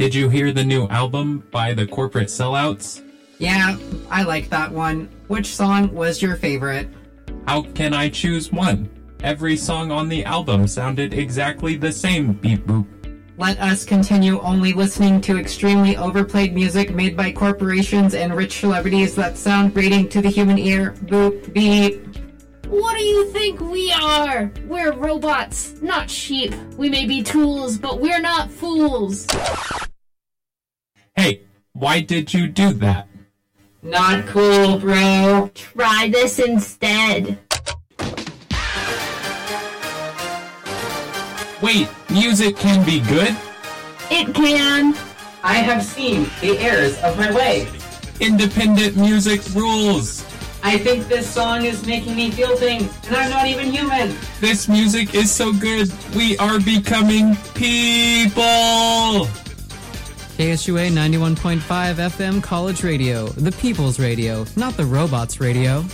Did you hear the new album by the Corporate Sellouts? Yeah, I like that one. Which song was your favorite? How can I choose one? Every song on the album sounded exactly the same, beep boop. Let us continue only listening to extremely overplayed music made by corporations and rich celebrities that sound grating to the human ear. Boop, beep. What do you think we are? We're robots, not sheep. We may be tools, but we're not fools. Hey, why did you do that? Not cool, bro. Try this instead. Wait, music can be good? It can. I have seen the errors of my way. Independent music rules! I think this song is making me feel things, and I'm not even human. This music is so good, we are becoming people! KSUA 91.5 FM College Radio, the people's radio, not the robots' radio.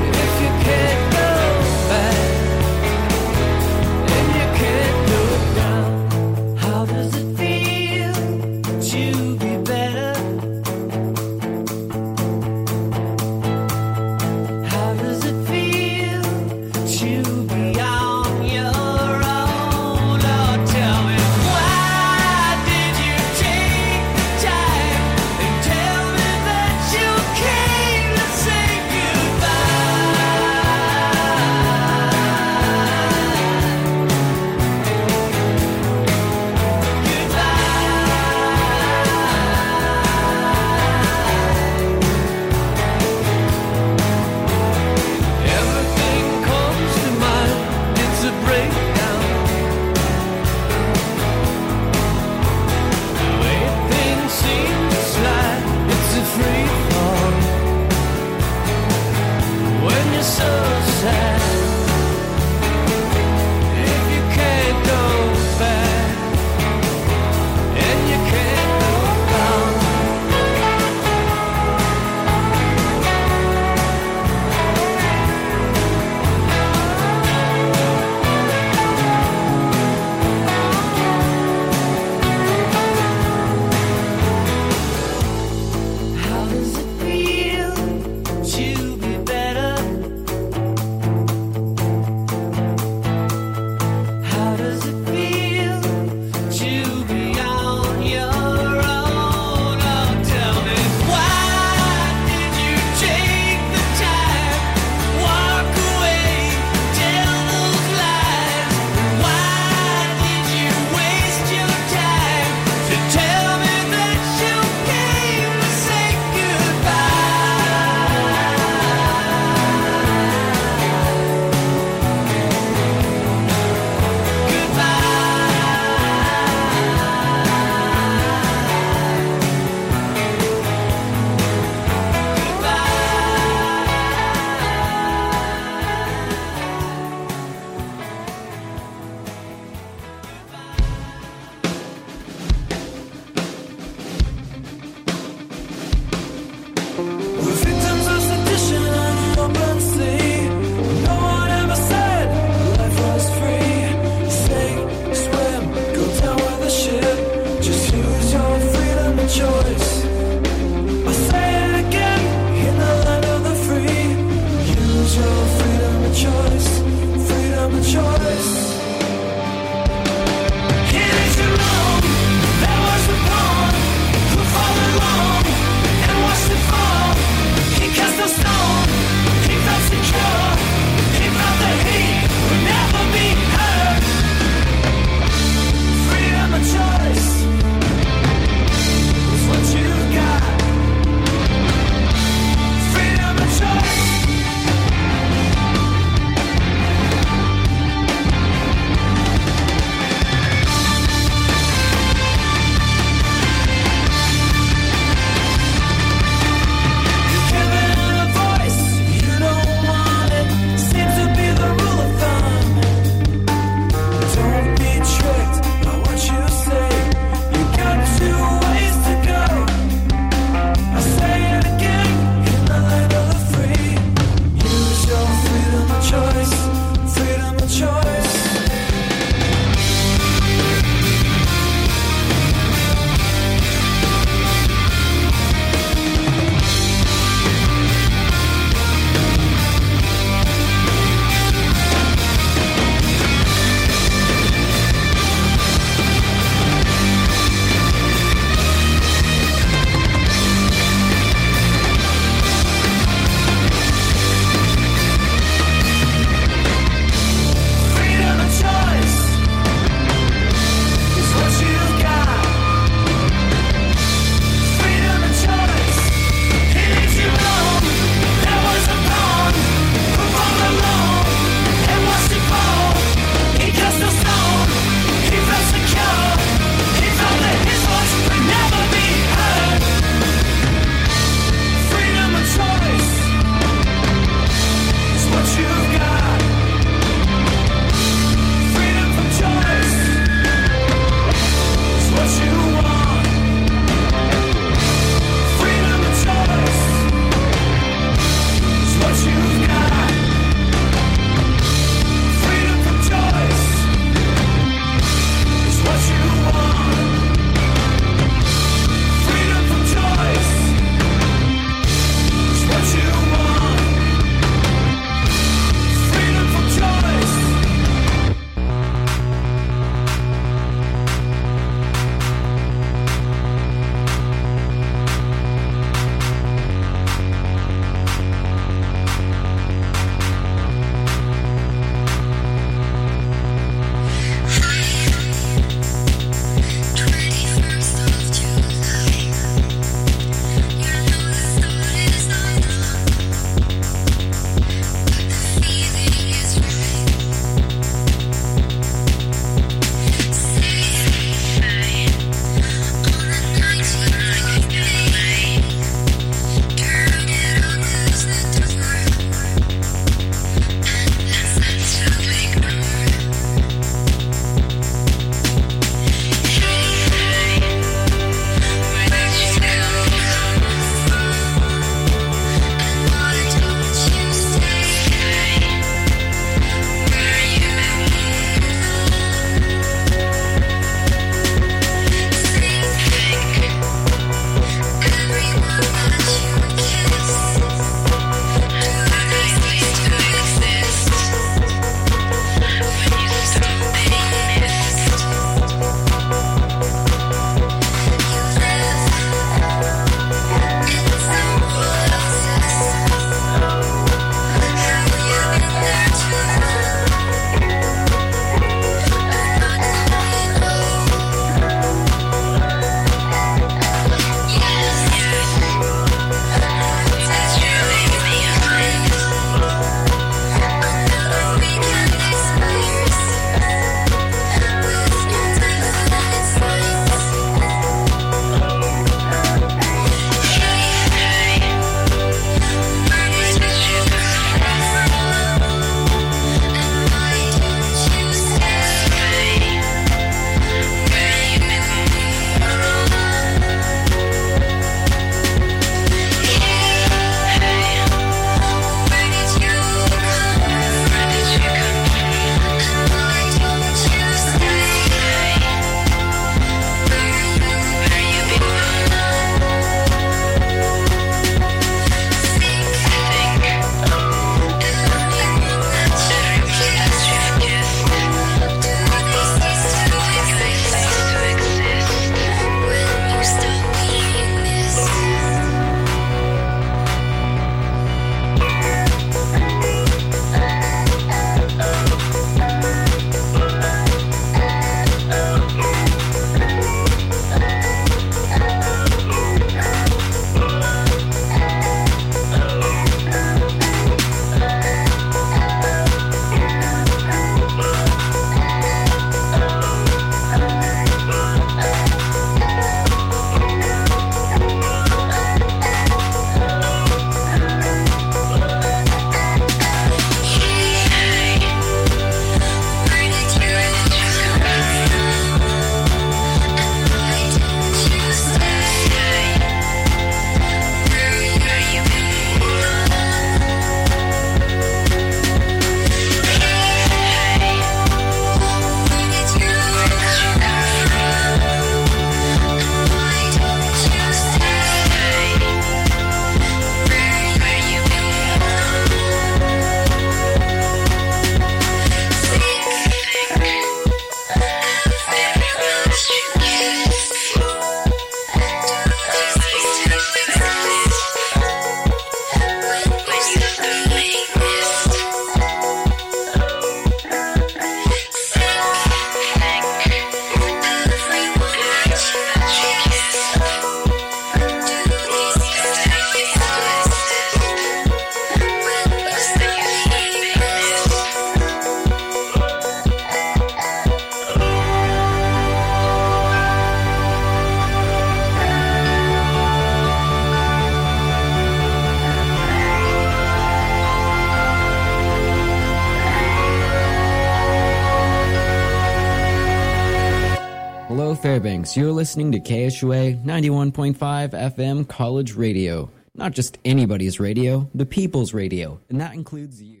You're listening to KSUA 91.5 FM College Radio. Not just anybody's radio, the people's radio, and that includes you.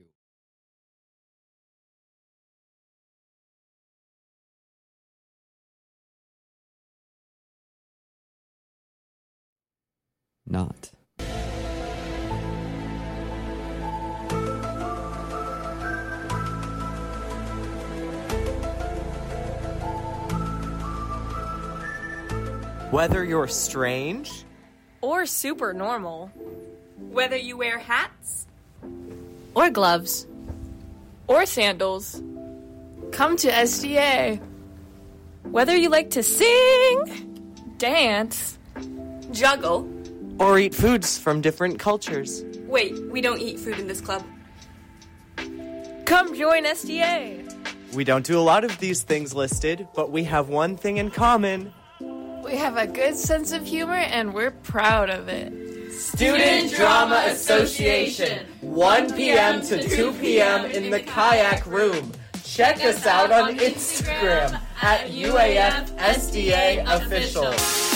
Not. Whether you're strange Or super normal. Whether you wear hats Or gloves. Or sandals. Come to SDA. Whether you like to sing, dance, juggle, or eat foods from different cultures. Wait, we don't eat food in this club. come join SDA. We don't do a lot of these things listed, but we have one thing in common. We have a good sense of humor and we're proud of it. Student Drama Association, 1 p.m. to 2 p.m. in the kayak room. Check us out on Instagram at UAF SDA Official.